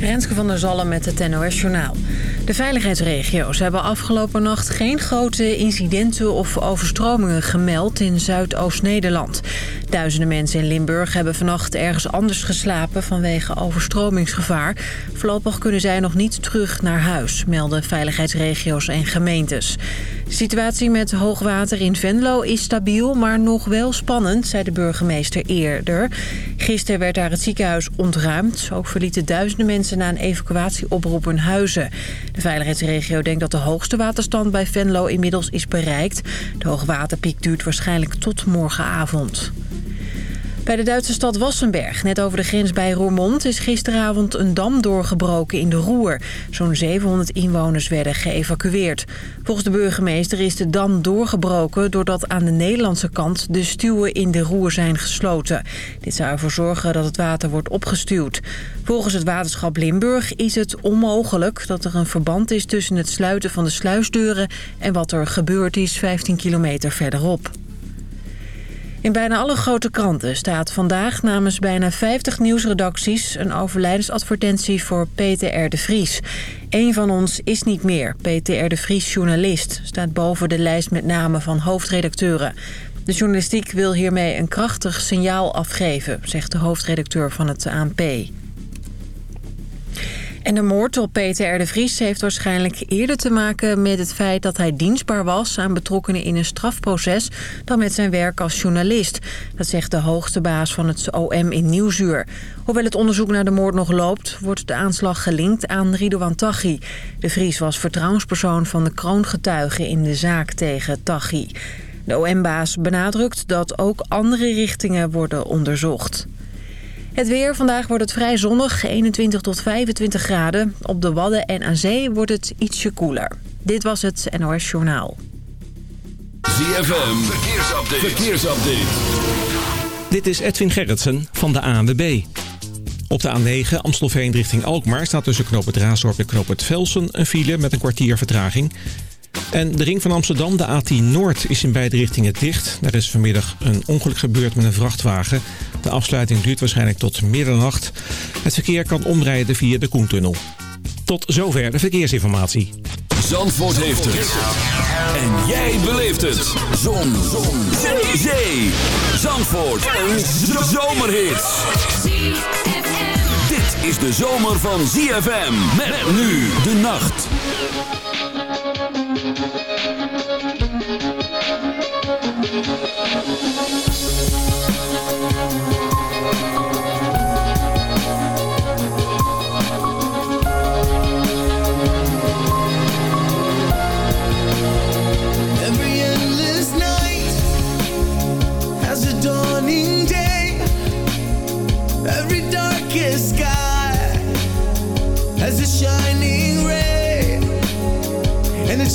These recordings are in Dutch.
Renske van der Zallen met het NOS Journaal. De veiligheidsregio's hebben afgelopen nacht geen grote incidenten of overstromingen gemeld in Zuidoost-Nederland. Duizenden mensen in Limburg hebben vannacht ergens anders geslapen vanwege overstromingsgevaar. Voorlopig kunnen zij nog niet terug naar huis, melden veiligheidsregio's en gemeentes. De situatie met hoogwater in Venlo is stabiel, maar nog wel spannend, zei de burgemeester eerder. Gisteren werd daar het ziekenhuis ontruimd. Ook verlieten duizenden mensen na een evacuatieoproep hun huizen. De veiligheidsregio denkt dat de hoogste waterstand bij Venlo inmiddels is bereikt. De hoogwaterpiek duurt waarschijnlijk tot morgenavond. Bij de Duitse stad Wassenberg, net over de grens bij Roermond... is gisteravond een dam doorgebroken in de Roer. Zo'n 700 inwoners werden geëvacueerd. Volgens de burgemeester is de dam doorgebroken... doordat aan de Nederlandse kant de stuwen in de Roer zijn gesloten. Dit zou ervoor zorgen dat het water wordt opgestuwd. Volgens het waterschap Limburg is het onmogelijk... dat er een verband is tussen het sluiten van de sluisdeuren... en wat er gebeurd is 15 kilometer verderop. In bijna alle grote kranten staat vandaag namens bijna 50 nieuwsredacties... een overlijdensadvertentie voor Peter de Vries. Eén van ons is niet meer. Peter de Vries, journalist, staat boven de lijst met namen van hoofdredacteuren. De journalistiek wil hiermee een krachtig signaal afgeven, zegt de hoofdredacteur van het ANP. En de moord op Peter R. de Vries heeft waarschijnlijk eerder te maken met het feit dat hij dienstbaar was aan betrokkenen in een strafproces dan met zijn werk als journalist. Dat zegt de hoogste baas van het OM in Nieuwsuur. Hoewel het onderzoek naar de moord nog loopt, wordt de aanslag gelinkt aan Ridouan Taghi. De Vries was vertrouwenspersoon van de kroongetuigen in de zaak tegen Taghi. De OM-baas benadrukt dat ook andere richtingen worden onderzocht. Het weer. Vandaag wordt het vrij zonnig, 21 tot 25 graden. Op de Wadden en aan zee wordt het ietsje koeler. Dit was het NOS Journaal. ZFM, verkeersupdate. verkeersupdate. Dit is Edwin Gerritsen van de ANWB. Op de A9 Amstelveen richting Alkmaar staat tussen knoop het en knoop Velsen een file met een kwartier vertraging. En de ring van Amsterdam, de A10 Noord, is in beide richtingen dicht. Daar is vanmiddag een ongeluk gebeurd met een vrachtwagen. De afsluiting duurt waarschijnlijk tot middernacht. Het verkeer kan omrijden via de Koentunnel. Tot zover de verkeersinformatie. Zandvoort heeft het. En jij beleeft het. Zon. Zon. Zandvoort. Een zomerhit. Dit is de zomer van ZFM. Met nu de nacht. Thank you.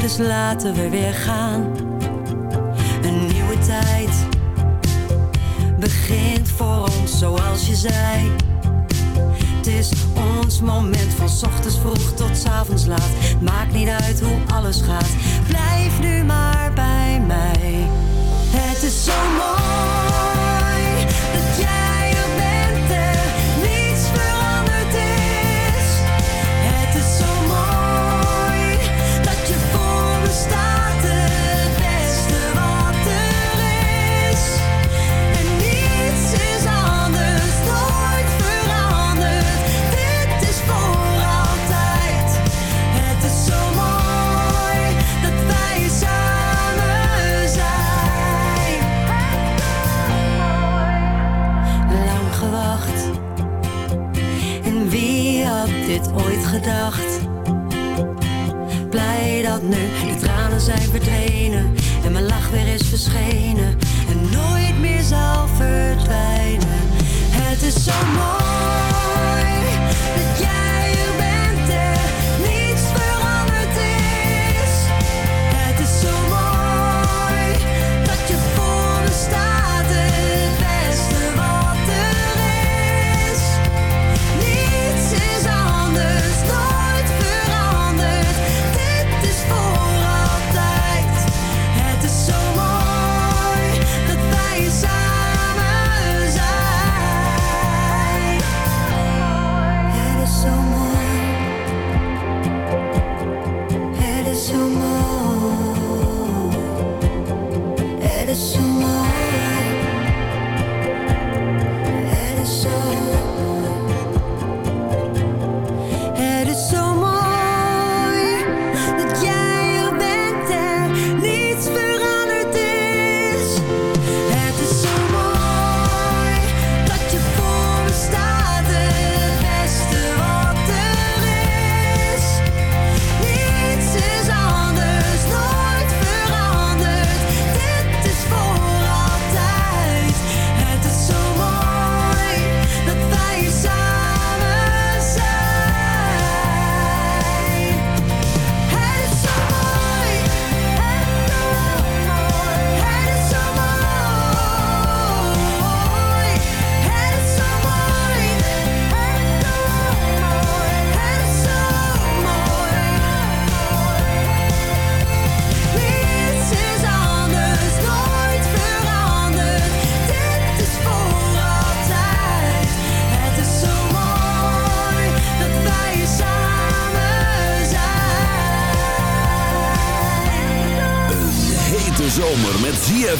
dus laten we weer gaan.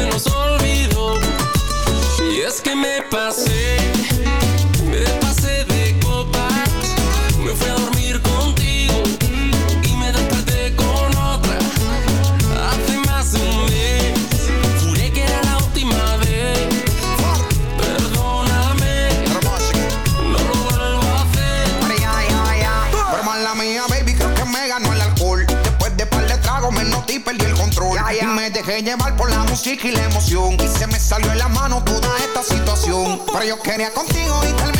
se nos olvidó. Y es que me pasé. tranquila emoción. Y se me salió de la mano toda esta situación. Pero yo quería contigo y tal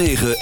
106.9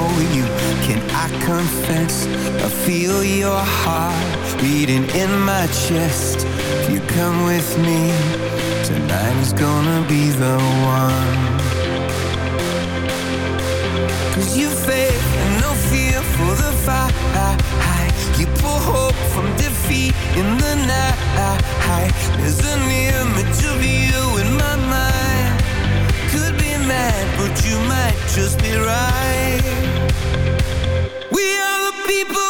know you. Can I confess? I feel your heart beating in my chest. If you come with me Tonight is gonna be the one. Cause you faith and no fear for the fight. You pull hope from defeat in the night. There's an image of you in my mind mad, but you might just be right. We are the people.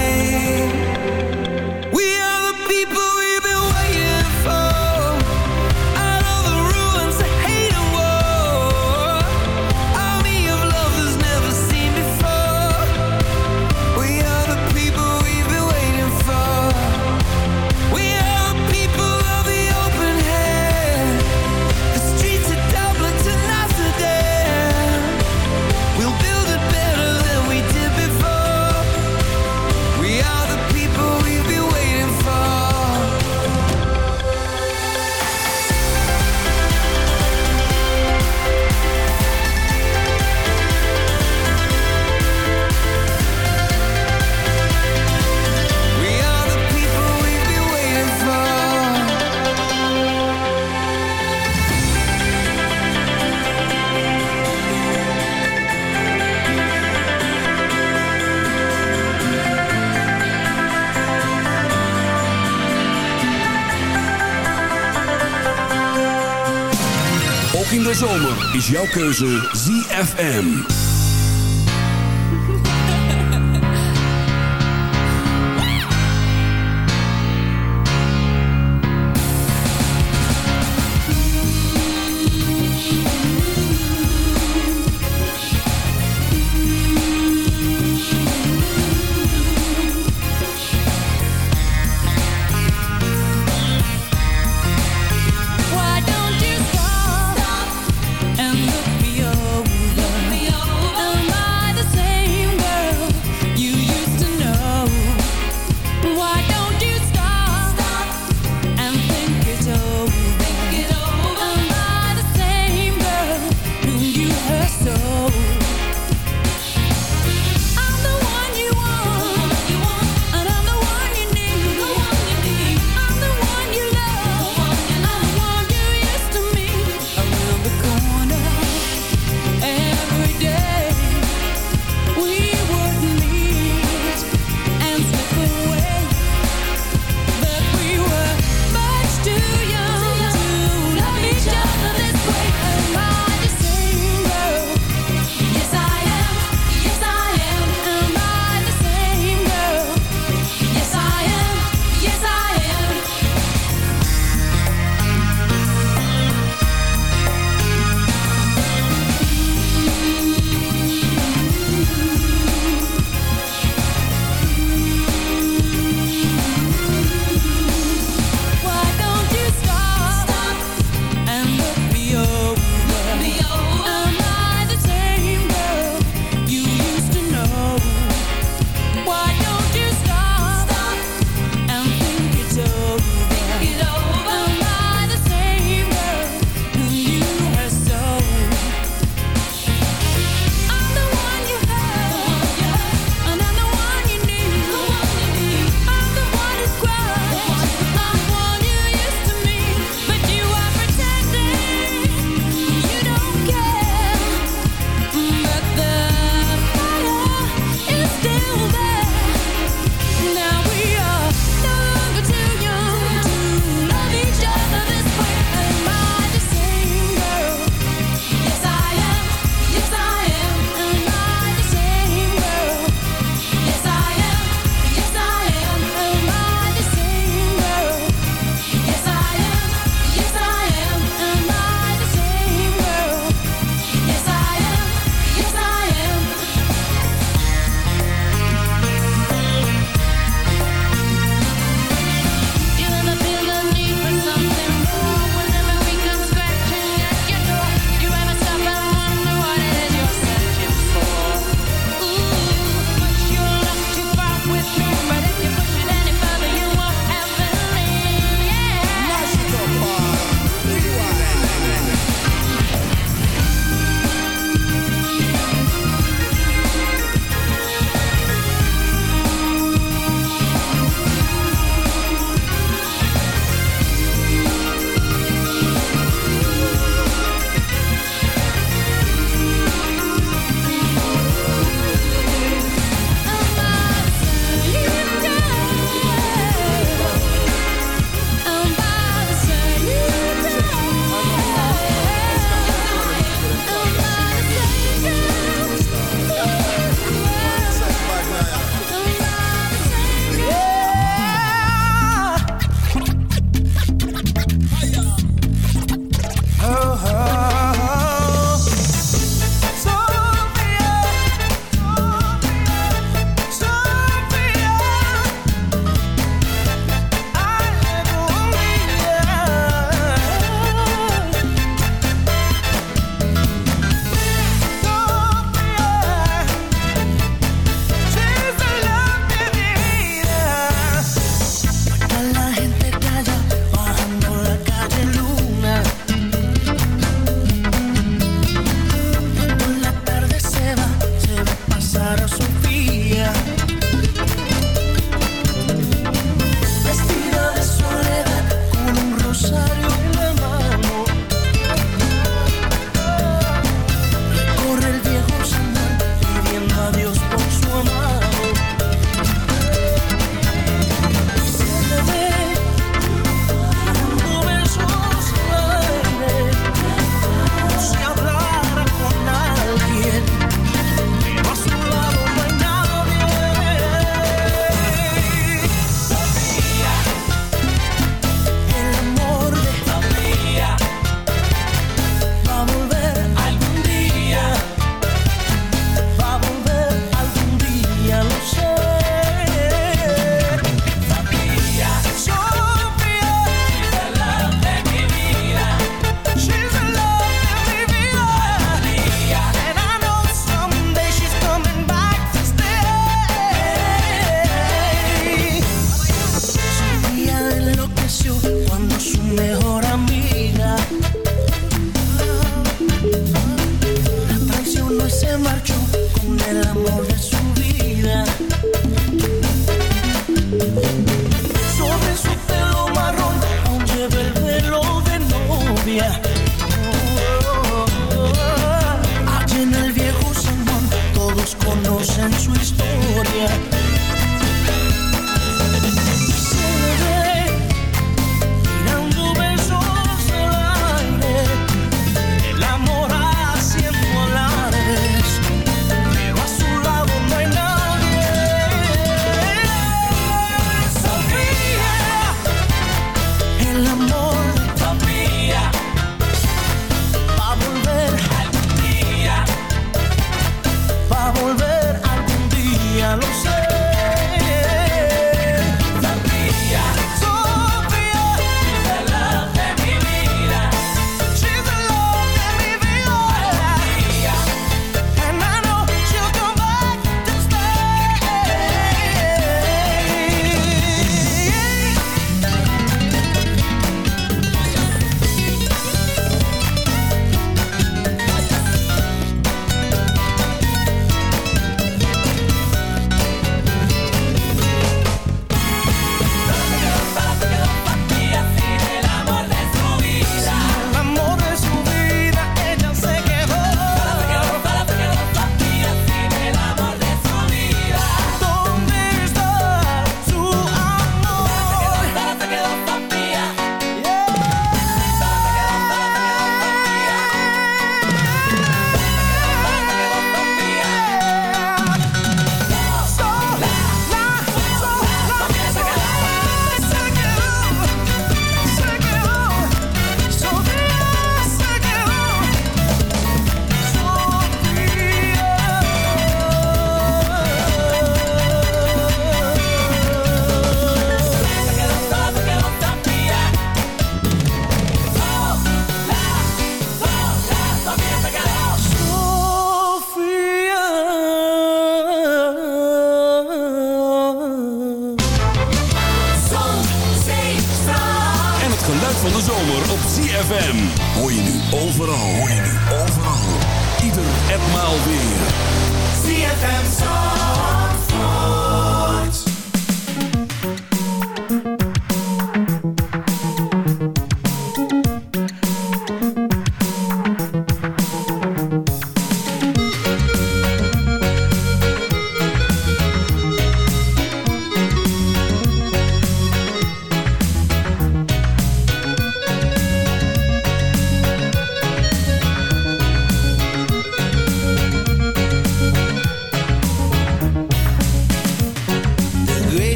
Is jouw keuze ZFM.